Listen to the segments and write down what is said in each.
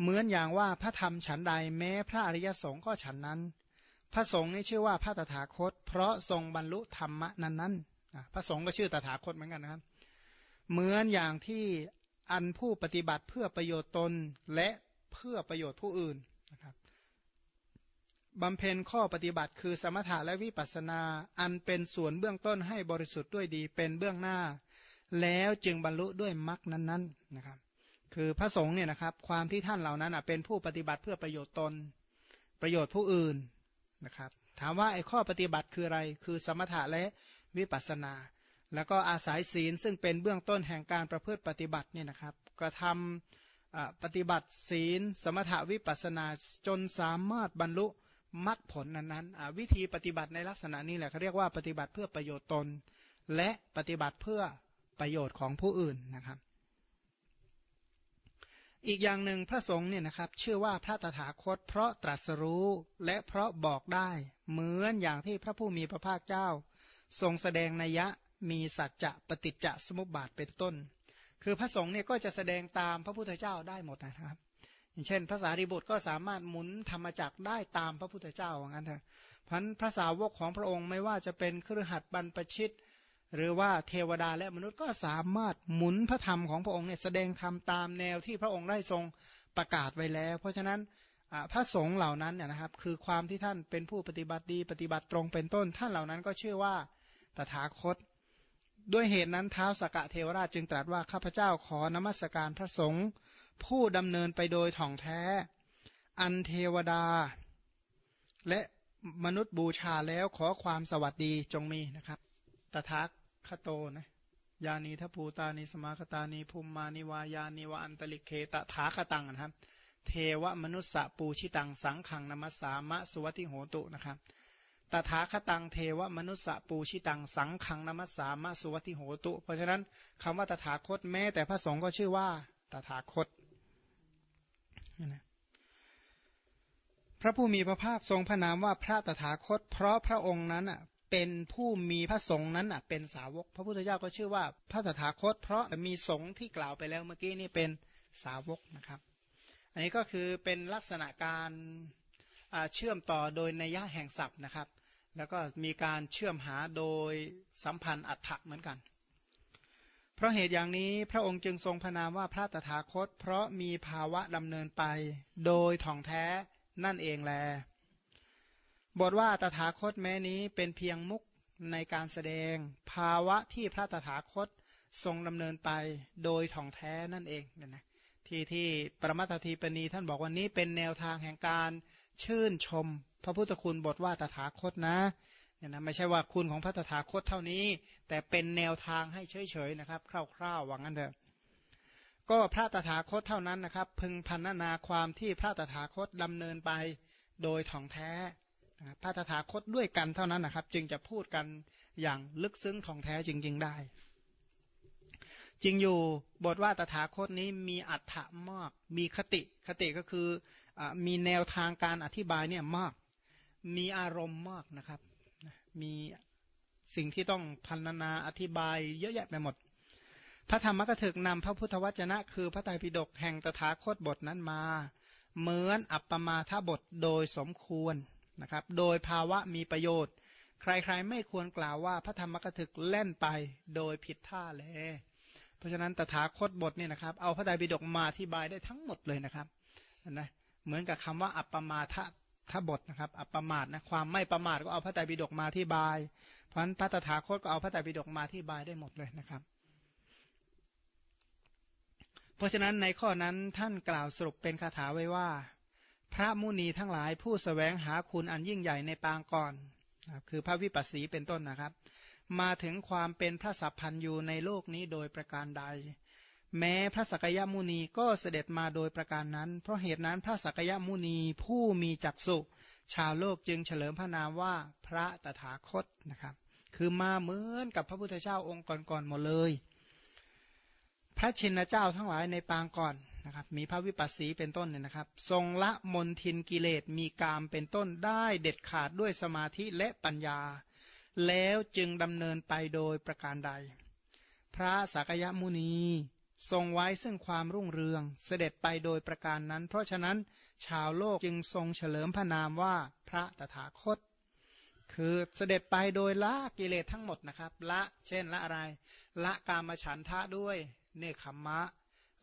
เหมือนอย่างว่าพระธรรมฉันใดแม้พระอริยสงฆ์ก็ฉันนั้น พระสงฆ์นี่ชื่อว่าพระตถาคต เพราะทรงบรรลุธรรมนั้นนั้นพระสงฆ์ก็ชื่อตถาคตเหมือนกันนะครับ เหมือนอย่างที่อันผู้ปฏิบัติเพื่อประโยชน์ตนและเพื่อประโยชน์ผู้อื่นนะครับบำเพ็ญข้อปฏิบัติคือสมถะและวิปัสสนา อันเป็นส่วนเบื้องต้นให้บริสุทธิ์ด้วยดีเป็นเบื้องหน้า แล้วจึงบรรลุด้วยมรรคนั้นๆนะครับ คือพระสงฆ์เนี่ยนะครับ ความที่ท่านเหล่านั้นเป็นผู้ปฏิบัติเพื่อประโยชน์ตน ประโยชน์ผู้อื่นนะครับ ถามว่าไอ้ข้อปฏิบัติคืออะไร คือสมถะและวิปัสสนา แล้วก็อาศัยศีลซึ่งเป็นเบื้องต้นแห่งการประพฤติปฏิบัติเนี่ยนะครับกระทำปฏิบัติศีล สมถะวิปัสสนาจนสามารถบรรลุมรรคผลนั้นๆวิธีปฏิบัติในลักษณะนี้แหละเขาเรียกว่าปฏิบัติเพื่อประโยชน์ตน และปฏิบัติเพื่อประโยชน์ของผู้อื่นนะครับ อีกอย่างหนึ่งพระสงฆ์เนี่ยนะครับชื่อว่าพระตถาคต เพราะตรัสรู้และเพราะบอกได้ เหมือนอย่างที่พระผู้มีพระภาคเจ้า ทรงแสดงนัยยะมีสัจจะปฏิจจสมุปบาทเป็นต้น คือพระสงฆ์เนี่ยก็จะแสดงตามพระพุทธเจ้าได้หมดนะครับ อย่างเช่นภาษาริบุตรก็สามารถหมุนธรรมจักได้ตามพระพุทธเจ้าอย่างนั้นเถอะพันพระสาวกของพระองค์ไม่ว่าจะเป็นเครือขัดบรรพชิต หรือว่าเทวดาและมนุษย์ก็สามารถหมุนพระธรรมของพระองค์เนี่ยแสดงธรรมตามแนวที่พระองค์ได้ทรงประกาศไว้แล้ว เพราะฉะนั้นพระสงฆ์เหล่านั้นเนี่ยนะครับ คือความที่ท่านเป็นผู้ปฏิบัติดี ปฏิบัติตรงเป็นต้น ท่านเหล่านั้นก็เชื่อว่าตถาคต ด้วยเหตุนั้นเท้าสกะเทวราชจึงตรัสว่าข้าพเจ้าขอนมัสการพระสงฆ์ผู้ดำเนินไปโดยถ่องแท้ อันเทวดา และมนุษย์บูชาแล้วขอความสวัสดีจงมีนะครับ ตถา คโตนะยานีทัพูตานีสมาคตานีภูมิมานิวายานิวอันตลิเคตถาคตังนะครับ เทวมนุษสะปูชิตังสังขังนมัสสามะสุวัติโหตุนะครับตถาคตังเทวมนุษสะปูชิตังสังขังนมัสสามะสุวัติโหตุ เพราะฉะนั้นคำว่าตถาคตแม้แต่พระสงฆ์ก็ชื่อว่าตถาคตพระผู้มีพระภาคทรงพระนามว่าพระตถาคต เพราะพระองค์นั้นอะ เป็นผู้มีพระสงฆ์นั้นเป็นสาวก พระพุทธเจ้าก็ชื่อว่าพระตถาคต เพราะมีสงฆ์ที่กล่าวไปแล้วเมื่อกี้นี่เป็นสาวกนะครับ อันนี้ก็คือเป็นลักษณะการเชื่อมต่อโดยนัยยะแห่งศัพท์นะครับ แล้วก็มีการเชื่อมหาโดยสัมพันธ์อัฏฐะเหมือนกัน เพราะเหตุอย่างนี้พระองค์จึงทรงพนามว่าพระตถาคต เพราะมีภาวะดำเนินไปโดยท่องแท้นั่นเองแล บทว่าตถาคตแม้นี้เป็นเพียงมุกในการแสดงภาวะที่พระตถาคตทรงดำเนินไปโดยท่องแท้นั่นเองเนี่ยนะที่ที่ประมัตถีปณีท่านบอกว่านี้เป็นแนวทางแห่งการชื่นชม พระพุทธคุณบทว่าตถาคตนะเนี่ยนะไม่ใช่ว่าคุณของพระตถาคตเท่านี้ แต่เป็นแนวทางให้เฉยๆนะครับ คร่าวๆว่างั้นเถอะก็พระตถาคตเท่านั้นนะครับ พึงพันนาความที่พระตถาคตดำเนินไปโดยถ่องแท้ พระตถาคตด้วยกันเท่านั้นนะครับ จึงจะพูดกันอย่างลึกซึ้งถ่องแท้จริง ๆ ได้ จริงอยู่บทว่าตถาคตนี้มีอัฏฐะมาก มีคติคติก็คืออมีแนวทางการอธิบายเนี่ยมาก มีอารมณ์มากนะครับมีสิ่งที่ต้องพันนาอธิบายเยอะแยะไปหมด พระธรรมกถึกนำพระพุทธวจนะ คือพระไตรปิฎกแห่งตถาคตบทนั้นมา เหมือนอัปปมาทบทโดยสมควร นะครับ โดยภาวะมีประโยชน์ ใครๆ ไม่ควรกล่าวว่าพระธรรมกถึกเล่นไปโดยผิดท่าเลย เพราะฉะนั้นตถาคตบทเนี่ยนะครับ เอาพระไตรปิฎกมาอธิบายได้ทั้งหมดเลยนะครับนะเหมือนกับคำว่าอัปปมาททบทนะครับ อัปปมาทนะความไม่ประมาทก็เอาพระไตรปิฎกมาที่บาย เพราะฉะนั้นพระตถาคตก็เอาพระไตรปิฎกมาที่บายได้หมดเลยนะครับเพราะฉะนั้นในข้อนั้นท่านกล่าวสรุปเป็นคาถาไว้ว่า พระมุนีทั้งหลายผู้สแสวงหาคุณอันยิ่งใหญ่ในปางก่อนคือพระวิปัสสีเป็นต้นนะครับ มาถึงความเป็นพระสัพพันยูในโลกนี้โดยประการใด แม้พระสกยมุนีก็เสด็จมาโดยประการนั้น เพราะเหตุนั้นพระสกยมุนีผู้มีจักสุชาวโลกจึงเฉลิมพระนามว่าพระตถาคตนะครับ คือมาเหมือนกับพระพุทธเจ้าองค์ก่อนๆหมดเลย พระชินเจ้าทั้งหลายในปางก่อน นะครับมีพระวิปัสสีเป็นต้นเนี่ยนะครับ ทรงละมนทินกิเลสมีกามเป็นต้นได้เด็ดขาดด้วยสมาธิและปัญญา แล้วจึงดำเนินไปโดยประการใด พระสักยมุนีทรงไว้ซึ่งความรุ่งเรืองเสด็จไปโดยประการนั้น เพราะฉะนั้นชาวโลกจึงทรงเฉลิมพระนามว่าพระตถาคต คือเสด็จไปโดยละกิเลสทั้งหมดนะครับ ละเช่นละอะไร ละกามฉันทะด้วยเนคขมมะ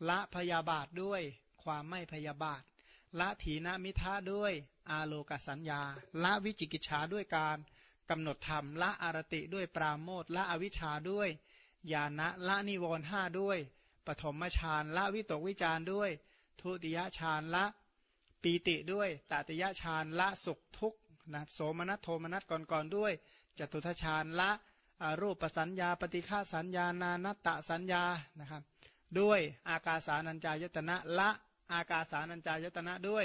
ละพยาบาทด้วยความไม่พยาบาท ละถีนมิทะด้วยอาโลกสัญญา ละวิจิกิจฉาด้วยการกำหนดธรรม ละอารติด้วยปราโมทละอวิชชาด้วยญาณะละนิวรห้าด้วย ปฐมฌานละวิตกวิจารด้วย ทุติยฌานละปีติด้วยตติยฌานละสุขทุกข์นะโสมนัสโทมนัสก่อนๆด้วยจตุทฌานละรูปปสัญญา ปฏิฆาสัญญา นานัตตสัญญานะครับ ด้วยอากาสานัญจายตนะละอากาสานัญจายตนะด้วย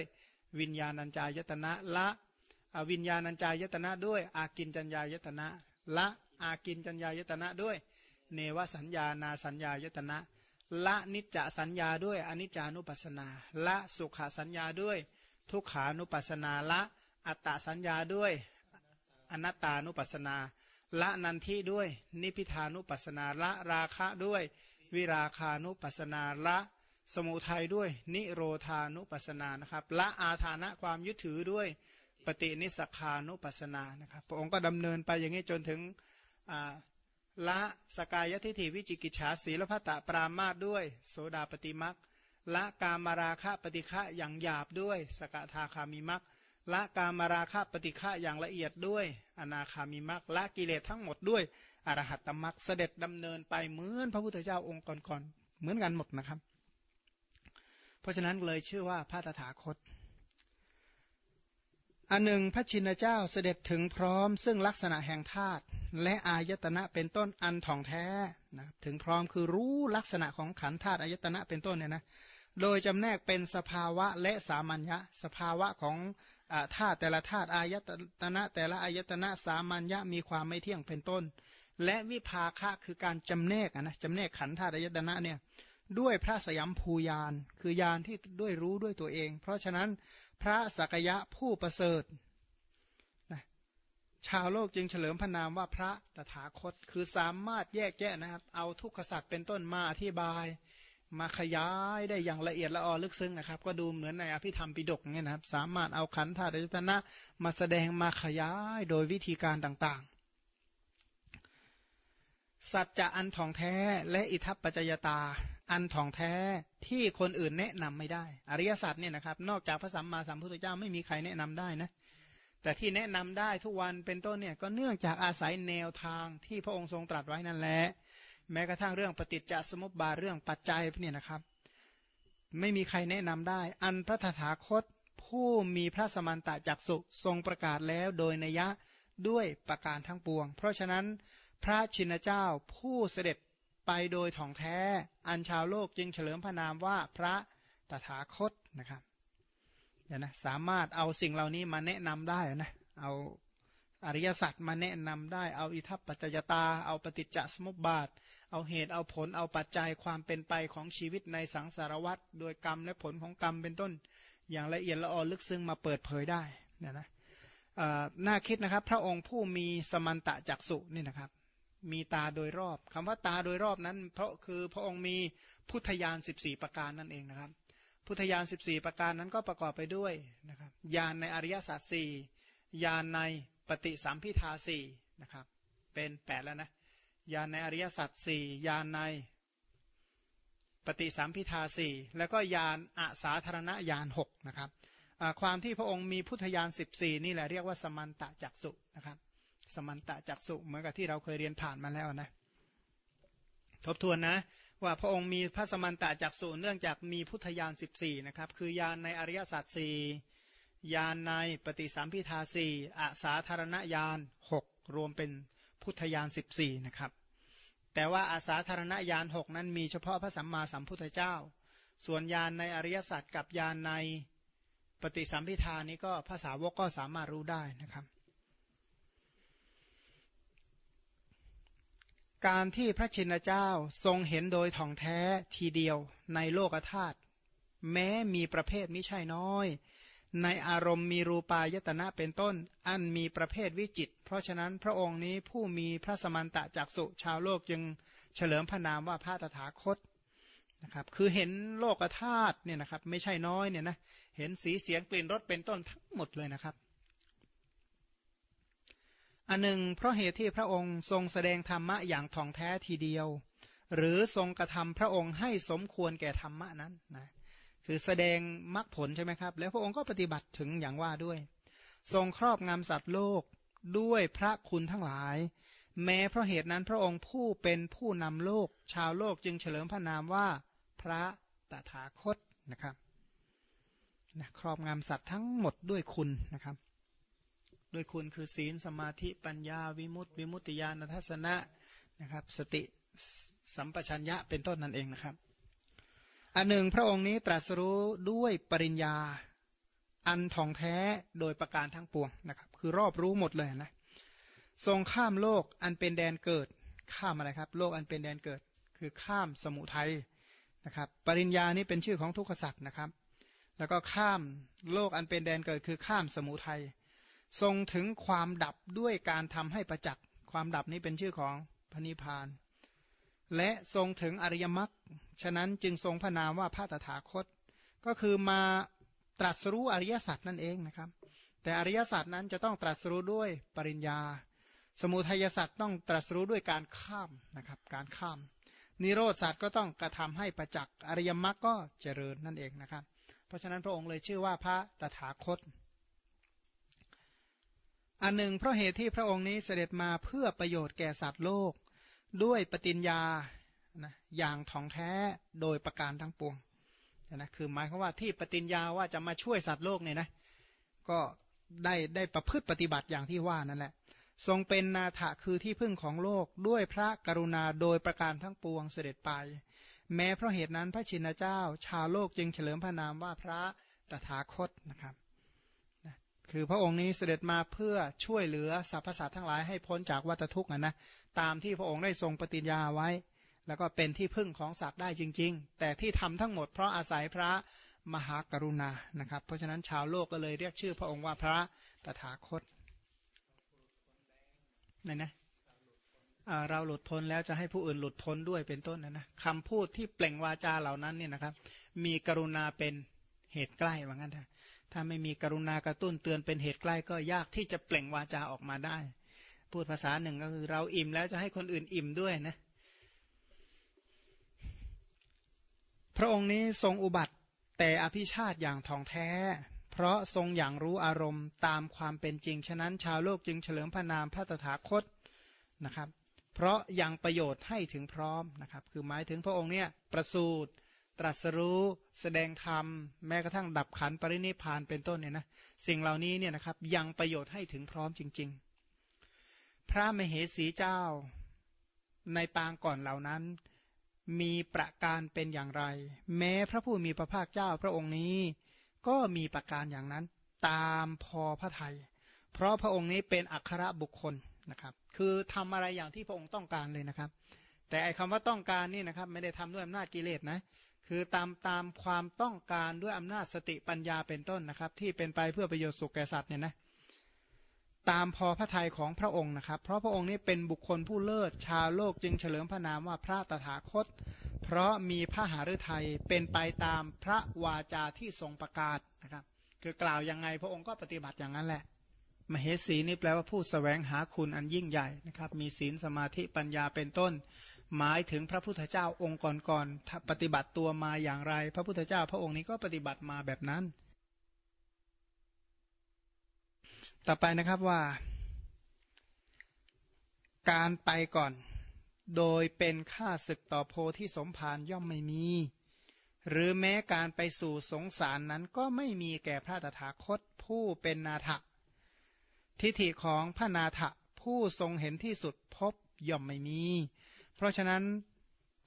วิญญาณัญจายตนะละวิญญาณัญจายตนะด้วย อากินจัญญายตนะละอากินจัญญายตนะด้วย เนวสัญญานาสัญญายตนะละนิจจสัญญาด้วยอนิจจานุปัสสนาละสุขสัญญาด้วย ทุกขานุปัสสนาละอัตตสัญญาด้วยอนัตตานุปัสสนาละนันทิด้วย นิพิทานุปัสสนาละราคะด้วย วิราคานุปัสสนาละสมุทัยด้วย นิโรธานุปัสสนานะครับละอาธานะความยึดถือด้วยปฏินิสขานุปัสสนานะครับพระองค์ก็ดำเนินไปอย่างนี้จนถึงละสกายทิฏฐิวิจิกิจฉาสีลพัตะปรามาตด้วย โสดาปฏิมักละกามาราคะปฏิฆะอย่างหยาบด้วย สกทาคามิมักละกามาราคะปฏิฆะอย่างละเอียดด้วย อนาคามิมักละกิเลสทั้งหมดด้วย อรหัตตมักเสด็จดำเนินไปเหมือนพระพุทธเจ้าองค์ก่อนๆเหมือนกันหมดนะครับ เพราะฉะนั้นเลยชื่อว่าพระตถาคต อันหนึ่งพระชินเจ้าเสด็จถึงพร้อม ซึ่งลักษณะแห่งธาตุและอายตนะเป็นต้นอันท่องแท้นะถึงพร้อมคือรู้ลักษณะของขันธาตุอายตนะเป็นต้นเนี่ยนะโดยจำแนกเป็นสภาวะและสามัญญะ สภาวะของธาตุแต่ละธาตุอายตนะแต่ละอายตนะสามัญญะมีความไม่เที่ยงเป็นต้น และวิภาคะคือการจำแนกนะจำแนกขันธาตุยตนะเนี่ยด้วยพระสยามภูยานคือยานที่ด้วยรู้ด้วยตัวเอง เพราะฉะนั้นพระสักยะผู้ประเสริฐนะชาวโลกจึงเฉลิมพระนามว่าพระตถาคต คือสามารถแยกแยะนะครับ เอาทุกขสัตว์เป็นต้นมาอธิบาย มาขยายได้อย่างละเอียดละออลึกซึ้งนะครับ ก็ดูเหมือนในอภิธรรมปิฎกเนี่ยนะครับ สามารถเอาขันธ์ธาตุตนะมาแสดงมาขยายโดยวิธีการต่าง สัจจะอันทองแท้และอิทัปปัจจยตา อันทองแท้ที่คนอื่นแนะนำไม่ได้ อริยสัจเนี่ยนะครับ นอกจากพระสัมมาสัมพุทธเจ้าไม่มีใครแนะนำได้นะ แต่ที่แนะนำได้ทุกวันเป็นต้นเนี่ยก็เนื่องจากอาศัยแนวทางที่พระองค์ทรงตรัสไว้นั่นแหละแม้กระทั่งเรื่องปฏิจจสมุปบาทเรื่องปัจจัยเนี่ยนะครับ ไม่มีใครแนะนำได้ อันพระตถาคตผู้มีพระสมันตะจักสุทรงประกาศแล้วโดยนัยะด้วยประการทั้งปวง เพราะฉะนั้น พระชินเจ้าผู้เสด็จไปโดยถ่องแท้ อันชาวโลกจึงเฉลิมพระนามว่าพระตถาคตนะครับเดี๋ยนะสามารถเอาสิ่งเหล่านี้มาแนะนำได้นะเอาอริยสัจมาแนะนำได้ เอาอิทัปปัจจยตา เอาปฏิจจสมุปบาท เอาเหตุเอาผลเอาปัจจัยความเป็นไปของชีวิตในสังสารวัฏโดยกรรมและผลของกรรมเป็นต้นอย่างละเอียดละออลึกซึ้งมาเปิดเผยได้เนี่ยนะน่าคิดนะครับ พระองค์ผู้มีสมันตะจักสุนี่นะครับ มีตาโดยรอบคำว่าตาโดยรอบนั้น เพราะคือพระองค์มีพุทธญาณ14ประการนั่นเองนะครับ พุทธญาณ14ประการนั้นก็ประกอบไปด้วยนะครับญาณในอริยสัจสี่ญาณในปฏิสัมพิทาสี่นะครับเป็น8แล้วนะญาณในอริยสัจสี่ญาณในปฏิสัมพิทาสี่แล้วก็ญาณอาสาธารณญาณหกนะครับความที่พระองค์มีพุทธญาณ14นี่แหละเรียกว่าสมันตะจักสุนะครับ สมันตะจักสุเหมือนกับที่เราเคยเรียนผ่านมาแล้วนะ ทบทวนนะ ว่าพระองค์มีพระสมันตะจักสุเนื่องจากมีพุทธญาณ14นะครับคือญาณในอริยสัจสี่ญาณในปฏิสัมพิทาสี่อาสาธารณญาณ6รวมเป็นพุทธญาณ14นะครับแต่ว่าอาสาธารณญาณ6นั้นมีเฉพาะพระสัมมาสัมพุทธเจ้า ส่วนญาณในอริยสัจกับญาณในปฏิสัมพิทานี้ก็ภาษาวกก็สามารถรู้ได้นะครับ การที่พระชินเจ้าทรงเห็นโดยท่องแท้ทีเดียวในโลกธาตุแม้มีประเภทไม่ใช่น้อย ในอารมณ์มีรูปายตนะเป็นต้น อันมีประเภทวิจิต เพราะฉะนั้นพระองค์นี้ผู้มีพระสมันตะจากสุชาวโลกจึงเฉลิมพระนามว่าพระตถาคตนะครับคือเห็นโลกธาตุเนี่ยนะครับไม่ใช่น้อยเนี่ยนะเห็นสีเสียงกลิ่นรสเป็นต้นทั้งหมดเลยนะครับ อันหนึ่งเพราะเหตุที่พระองค์ทรงแสดงธรรมะอย่างท่องแท้ทีเดียว หรือทรงกระทำพระองค์ให้สมควรแก่ธรรมะนั้นนะคือแสดงมรรคผลใช่ไหมครับ แล้วพระองค์ก็ปฏิบัติถึงอย่างว่าด้วย ทรงครอบงำสัตว์โลกด้วยพระคุณทั้งหลาย แม้เพราะเหตุนั้นพระองค์ผู้เป็นผู้นำโลก ชาวโลกจึงเฉลิมพระนามว่าพระตถาคตนะครับนะครอบงำสัตว์ทั้งหมดด้วยคุณนะครับ ด้วยคุณคือศีลสมาธิปัญญาวิมุตติวิมุตติญาณทัศนะนะครับ สติสัมปชัญญะเป็นต้นนั่นเองนะครับอันหนึ่งพระองค์นี้ตรัสรู้ด้วยปริญญาอันทองแท้โดยประการทั้งปวงนะครับ คือรอบรู้หมดเลยนะทรงข้ามโลกอันเป็นแดนเกิดข้ามอะไรครับ โลกอันเป็นแดนเกิด คือข้ามสมุทัยนะครับ ปริญญานี้เป็นชื่อของทุกขสัตว์นะครับ แล้วก็ข้ามโลกอันเป็นแดนเกิดคือข้ามสมุทัย ทรงถึงความดับด้วยการทำให้ประจักษ์ความดับนี้เป็นชื่อของพระนิพพาน และทรงถึงอริยมรรคฉะนั้นจึงทรงพระนามว่าพระตถาคต ก็คือมาตรัสรู้อริยสัจนั่นเองนะครับ แต่อริยสัจนั้นจะต้องตรัสรู้ด้วยปริญญา สมุทัยสัจต้องตรัสรู้ด้วยการข้ามนะครับ การข้าม นิโรธสัจก็ต้องกระทำให้ประจักษ์อริยมรรคก็เจริญนั่นเองนะครับ เพราะฉะนั้นพระองค์เลยชื่อว่าพระตถาคต อันหนึ่งเพราะเหตุที่พระองค์นี้เสด็จมาเพื่อประโยชน์แก่สัตว์โลก ด้วยปฏิญญานะอย่างท่องแท้โดยประการทั้งปวงนะคือหมายความว่าที่ปฏิญญาว่าจะมาช่วยสัตว์โลกเนี่ยนะก็ได้ได้ประพฤติปฏิบัติอย่างที่ว่านั่นแหละ ทรงเป็นนาถะคือที่พึ่งของโลกด้วยพระกรุณาโดยประการทั้งปวงเสด็จไป แม้เพราะเหตุนั้นพระชินเจ้า ชาวโลกจึงเฉลิมพระนามว่าพระตถาคตนะครับ คือพระองค์นี้เสด็จมาเพื่อช่วยเหลือสรรพสัตว์ทั้งหลายให้พ้นจากวัฏทุกข์นะตามที่พระองค์ได้ทรงปฏิญญาไว้ แล้วก็เป็นที่พึ่งของสัตว์ได้จริง ๆ แต่ที่ทำทั้งหมดเพราะอาศัยพระมหากรุณานะครับ เพราะฉะนั้นชาวโลกก็เลยเรียกชื่อพระองค์ว่าพระตถาคตนี่นะเราหลุดพ้นแล้วจะให้ผู้อื่นหลุดพ้นด้วยเป็นต้นนะนะคำพูดที่เปล่งวาจาเหล่านั้นเนี่ยนะครับ มีกรุณาเป็นเหตุใกล้ว่างั้นเถอะ ถ้าไม่มีกรุณากระตุ้นเตือนเป็นเหตุใกล้ก็ยากที่จะเปล่งวาจาออกมาได้ พูดภาษาหนึ่งก็คือเราอิ่มแล้วจะให้คนอื่นอิ่มด้วยนะ พระองค์นี้ทรงอุบัติแต่อภิชาติอย่างทองแท้ เพราะทรงอย่างรู้อารมณ์ตามความเป็นจริง ฉะนั้นชาวโลกจึงเฉลิมพระนามพระตถาคตนะครับ เพราะยังประโยชน์ให้ถึงพร้อมนะครับ คือหมายถึงพระองค์เนี่ยประสูติ ตรัสรู้แสดงธรรมแม้กระทั่งดับขันปรินิพานเป็นต้นเนี่ยนะสิ่งเหล่านี้เนี่ยนะครับยังประโยชน์ให้ถึงพร้อมจริง ๆ พระมเหสีเจ้าในปางก่อนเหล่านั้น มีประการเป็นอย่างไร แม้พระผู้มีพระภาคเจ้าพระองค์นี้ ก็มีประการอย่างนั้น ตามพอพระทยัยเพราะพระองค์นี้เป็นอัครบุคคลนะครับคือทำอะไรอย่างที่พระองค์ต้องการเลยนะครับ แต่ไอ้คำว่าต้องการนี่นะครับ ไม่ได้ทำด้วยอำนาจกิเลสนะ คือตามตามความต้องการด้วยอำนาจสติปัญญาเป็นต้นนะครับ ที่เป็นไปเพื่อประโยชน์สุขแก่สัตว์เนี่ยนะตามพอพระทัยของพระองค์นะครับ เพราะพระองค์นี้เป็นบุคคลผู้เลิศชาวโลกจึงเฉลิมพระนามว่าพระตถาคต เพราะมีพระหฤทัยเป็นไปตามพระวาจาที่ทรงประกาศนะครับ คือกล่าวยังไงพระองค์ก็ปฏิบัติอย่างนั้นแหละ มเหสีนี่แปลว่าผู้สแสวงหาคุณอันยิ่งใหญ่นะครับ มีศีลสมาธิปัญญาเป็นต้น หมายถึงพระพุทธเจ้าองค์ก่อนๆปฏิบัติตัวมาอย่างไร พระพุทธเจ้าพระองค์นี้ก็ปฏิบัติมาแบบนั้น ต่อไปนะครับว่า การไปก่อน โดยเป็นค่าศึกต่อโพธิสมภารย่อมไม่มี หรือแม้การไปสู่สงสารนั้นก็ไม่มีแก่พระตถาคตผู้เป็นนาถทิฏฐิของพระนาถผู้ทรงเห็นที่สุดพบย่อมไม่มี ราะฉะนั้น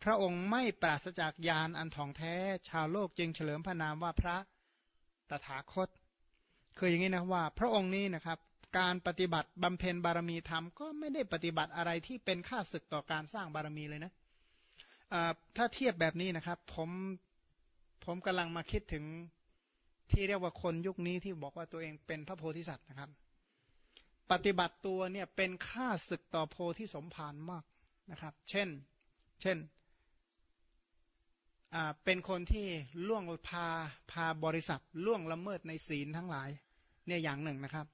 พระองค์ไม่ปราศจากญาณอันทองแท้ ชาวโลกจึงเฉลิมพระนามว่าพระตถาคต คืออย่างนี้นะว่า พระองค์นี้นะครับ การปฏิบัติบำเพ็ญบารมีธรรมก็ไม่ได้ปฏิบัติอะไรที่เป็นค่าศึกต่อการสร้างบารมีเลยนะถ้าเทียบแบบนี้นะครับ ผมผมกำลังมาคิดถึงที่เรียกว่าคนยุคนี้ที่บอกว่าตัวเองเป็นพระโพธิสัตว์นะครับ ปฏิบัติตัวเนี่ยเป็นค่าศึกต่อโพธิสมภารมาก นะครับ เช่น เช่นเป็นคนที่ล่วงพาพาบริษัทล่วงละเมิดในศีลทั้งหลายเนี่ยอย่างหนึ่งนะครับ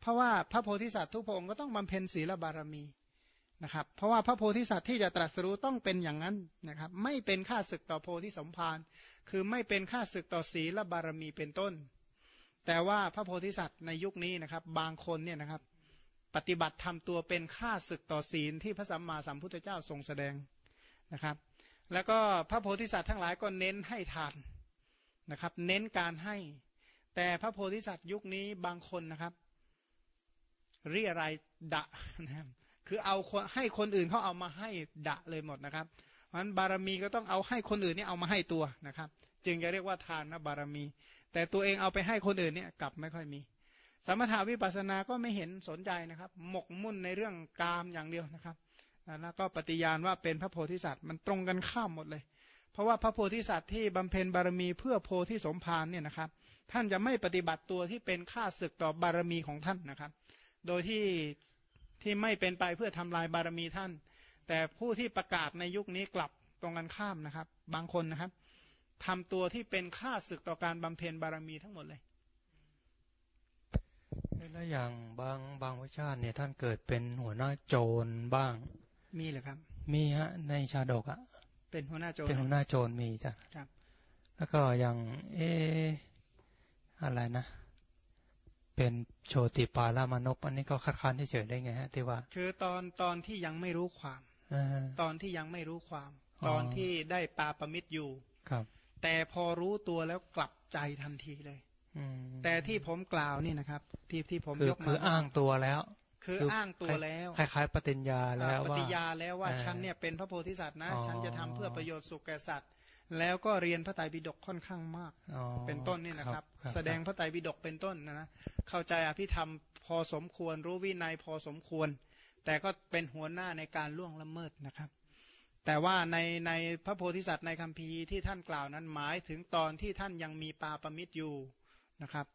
เพราะว่าพระโพธิสัตว์ทุกพระองค์ก็ต้องบำเพ็ญศีลบารมีนะครับ เพราะว่าพระโพธิสัตว์ที่จะตรัสรู้ต้องเป็นอย่างนั้นนะครับ ไม่เป็นค่าศึกต่อโพธิสมภารคือไม่เป็นค่าศึกต่อศีลบารมีเป็นต้น แต่ว่าพระโพธิสัตว์ในยุคนี้นะครับ บางคนเนี่ยนะครับ ปฏิบัติทำตัวเป็นค่าศึกต่อศีลที่พระสัมมาสัมพุทธเจ้าทรงแสดงนะครับ แล้วก็พระโพธิสัตว์ทั้งหลายก็เน้นให้ทานนะครับ เน้นการให้ แต่พระโพธิสัตว์ยุคนี้บางคนนะครับ เรียรายดะนะครับคือเอาให้คนอื่นเขาเอามาให้ดะเลยหมดนะครับเพราะฉะนั้นบารมีก็ต้องเอาให้คนอื่นนี่เอามาให้ตัวนะครับ จึงจะเรียกว่าทานนะบารมี แต่ตัวเองเอาไปให้คนอื่นเนี่ยกลับไม่ค่อยมี สมถาวิปัสสนาก็ไม่เห็นสนใจนะครับ หมกมุ่นในเรื่องกามอย่างเดียวนะครับแล้วก็ปฏิญาณว่าเป็นพระโพธิสัตว์มันตรงกันข้ามหมดเลย เพราะว่าพระโพธิสัตว์ที่บำเพ็ญบารมีเพื่อโพธิสมภารเนี่ยนะครับ ท่านจะไม่ปฏิบัติตัวที่เป็นค่าศึกต่อบารมีของท่านนะครับ โดยที่ที่ไม่เป็นไปเพื่อทำลายบารมีท่าน แต่ผู้ที่ประกาศในยุคนี้กลับตรงกันข้ามนะครับ บางคนนะครับทำตัวที่เป็นค่าศึกต่อการบำเพ็ญบารมีทั้งหมดเลย แล้วอย่างบางบางวิชาเนี่ยท่านเกิดเป็นหัวหน้าโจรบ้าง มีเหรอครับ มีฮะ ในชาดกอะเป็นหัวหน้าโจรเป็นหัวหน้าโจรมีจ้ะครับ แล้วก็อย่างเออะไรนะเป็นโชติปาลามานพอันนี้ก็คัดค้านเฉยได้ไงฮะที่ว่า คือตอนตอนที่ยังไม่รู้ความตอนที่ยังไม่รู้ความ ตอนที่ได้ปาประมิตรอยู่ครับ แต่พอรู้ตัวแล้วกลับใจทันทีเลย แต่ที่ผมกล่าวนี่นะครับ ที่ที่ผมยกมาคืออ้างตัวแล้ว คืออ้างตัวแล้วคล้ายๆปฏิญญาแล้วว่าปฏิญญาแล้วว่าฉันเนี่ยเป็นพระโพธิสัตว์นะ ฉันจะทำเพื่อประโยชน์สุขแก่สัตว์แล้วก็เรียนพระไตรปิฎกค่อนข้างมาก เป็นต้นนี่นะครับ แสดงพระไตรปิฎกเป็นต้นนะนะเข้าใจอภิธรรมพอสมควรรู้วินัยพอสมควร แต่ก็เป็นหัวหน้าในการล่วงละเมิดนะครับ แต่ว่าในในพระโพธิสัตว์ในคัมภีร์ที่ท่านกล่าวนั้นหมายถึงตอนที่ท่านยังมีปาปมิตรอยู่ นะครับ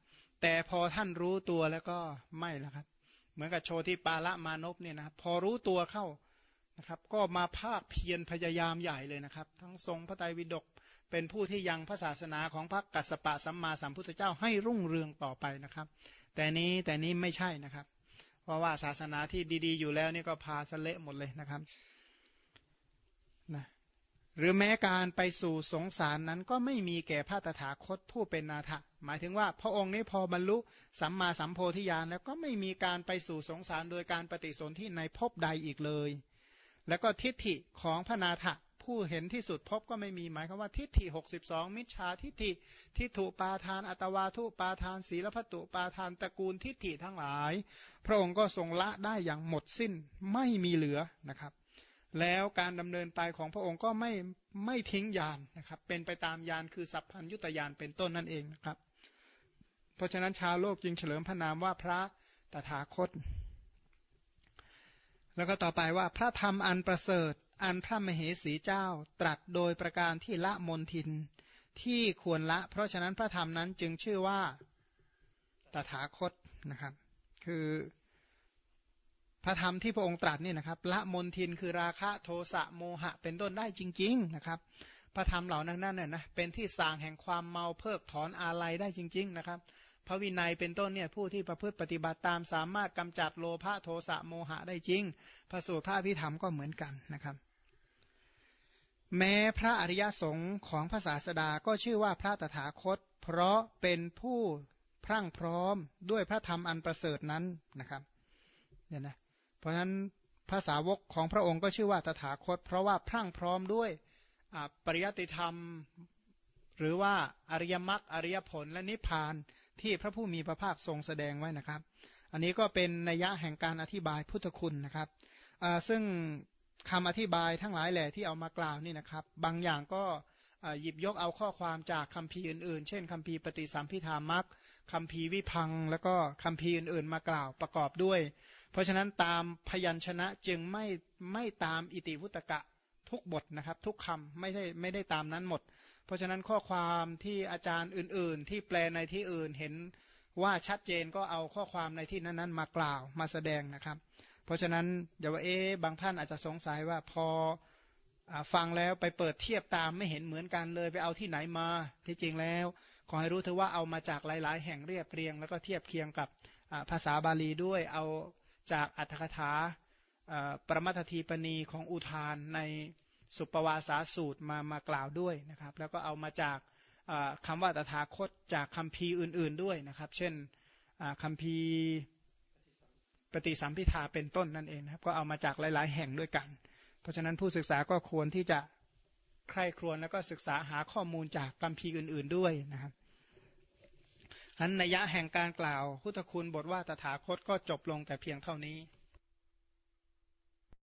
แต่พอท่านรู้ตัวแล้วก็ไม่แล้วครับ เหมือนกับโชติปาละมานพเนี่ยนะพอรู้ตัวเข้านะครับ ก็มาภาคเพียรพยายามใหญ่เลยนะครับ ทั้งทรงพระไตรปิฎกเป็นผู้ที่ยังพระศาสนาของพระกัสสปะสัมมาสัมพุทธเจ้าให้รุ่งเรืองต่อไปนะครับ แต่นี้แต่นี้ไม่ใช่นะครับ เพราะว่าศาสนาที่ดี ๆ อยู่แล้วนี่ก็พาสเละหมดเลยนะครับนะ หรือแม้การไปสู่สงสารนั้นก็ไม่มีแก่พระตถาคตผู้เป็นนาถหมายถึงว่าพระองค์นี้พอบรรลุสัมมาสัมโพธิญาณแล้วก็ไม่มีการไปสู่สงสารโดยการปฏิสนธิในภพใดอีกเลย แล้วก็ทิฏฐิของพระนาถผู้เห็นที่สุดพบก็ไม่มีหมายความว่าทิฏฐิ 62 มิจฉาทิฏฐิทิฏฐุปาทาน อัตวาทุปาทานศีลพัตุปาทานตระกูลทิฏฐิทั้งหลาย พระองค์ก็ทรงละได้อย่างหมดสิ้นไม่มีเหลือนะครับ แล้วการดำเนินไปของพระองค์ก็ไม่ไม่ทิ้งยานนะครับ เป็นไปตามยานคือสัพพัญยุตยานเป็นต้นนั่นเองนะครับ เพราะฉะนั้นชาวโลกจึงเฉลิมพระนามว่าพระตถาคต แล้วก็ต่อไปว่าพระธรรมอันประเสริฐ อันพระมเหสีเจ้าตรัสโดยประการที่ละมนทินที่ควรละ เพราะฉะนั้นพระธรรมนั้นจึงชื่อว่าตถาคตนะครับ คือ พระธรรมที่พระองค์ตรัสนี่นะครับละมนทินคือราคะโทสะโมหะ เป็นต้นได้จริง ๆ นะครับ พระธรรมเหล่านั้นนั่นน่ยนะเป็นที่สางแห่งความเมาเพิกถอนอาลัยได้จริง ๆ นะครับ พระวินัยเป็นต้นเนี่ยผู้ที่ประพฤติปฏิบัติตามสามารถกำจัดโลภะโทสะโมหะได้จริง พระสูตรพระพิธรรมก็เหมือนกันนะครับ แม้พระอริยสงฆ์ของภาษาสดาก็ชื่อว่าพระตถาคต เพราะเป็นผู้พรั่งพร้อมด้วยพระธรรมอันประเสริฐนั้นนะครับเนี่ยนะ เพราะฉะนั้นภาษาวกของพระองค์ก็ชื่อว่าตถาคต เพราะว่าพรั่งพร้อมด้วยปริยติธรรม หรือว่าอริยมรรคอริยผลและนิพพานที่พระผู้มีพระภาคทรงแสดงไว้นะครับ อันนี้ก็เป็นนัยยะแห่งการอธิบายพุทธคุณนะครับซึ่งคำอธิบายทั้งหลายแหล่ที่เอามากล่าวนี่นะครับ บางอย่างก็หยิบยกเอาข้อความจากคำพีอื่นๆ เช่นคำพีปฏิสัมพิธามักคำพีวิพัง แล้วก็คำพีอื่นๆ มากล่าวประกอบด้วย เพราะฉะนั้นตามพยัญชนะจึงไม่ไม่ตามอิติวุตกะทุกบทนะครับ ทุกคำไม่ได้ไม่ได้ตามนั้นหมด เพราะฉะนั้นข้อความที่อาจารย์อื่น ๆ ที่แปลในที่อื่นเห็นว่าชัดเจนก็เอาข้อความในที่นั้นๆ มากล่าวมาแสดงนะครับ เพราะฉะนั้นเดี๋ยวว่าเอ๊บางท่านอาจจะสงสัยว่าพอฟังแล้วไปเปิดเทียบตามไม่เห็นเหมือนกันเลย ไปเอาที่ไหนมาที่จริงแล้ว ขอให้รู้เถอะว่าเอามาจากหลาย ๆ แห่งเรียบเรียง แล้วก็เทียบเคียงกับภาษาบาลีด้วยเอา จากอัตถกถาปรมัตทีปณีของอุทานในสุปวาสาสูตรมามากล่าวด้วยนะครับ แล้วก็เอามาจากคำว่าตถาคตจากคำพีอื่น ๆด้วยนะครับ เช่นคำพีปฏิสัมพิทาเป็นต้นนั่นเองนะครับก็เอามาจากหลาย ๆ แห่งด้วยกัน เพราะฉะนั้นผู้ศึกษาก็ควรที่จะใคร่ครวญแล้วก็ศึกษาหาข้อมูลจากคำพีอื่น ๆด้วยนะครับ นั้นนัยยะแห่งการกล่าวพุทธคุณบทว่าตถาคตก็จบลงแต่เพียงเท่านี้